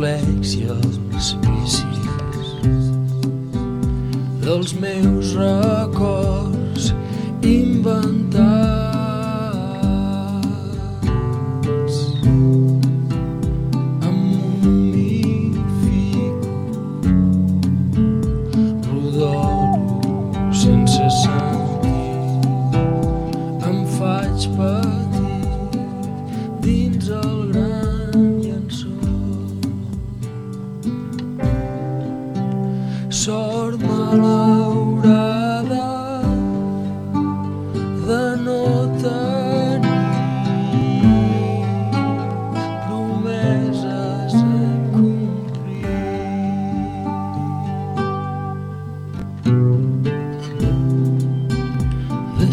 complex i els vicis dels meus records. malaurada de no tenir promeses a complir. De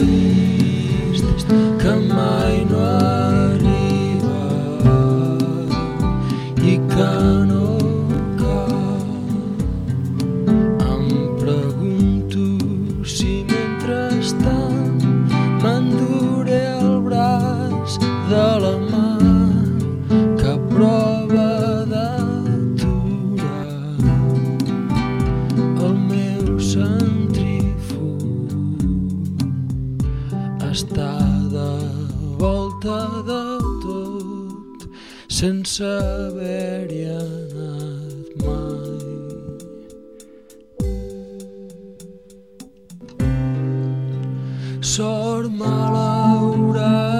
me. de tot sense haver-hi anat mai. Sort malaurat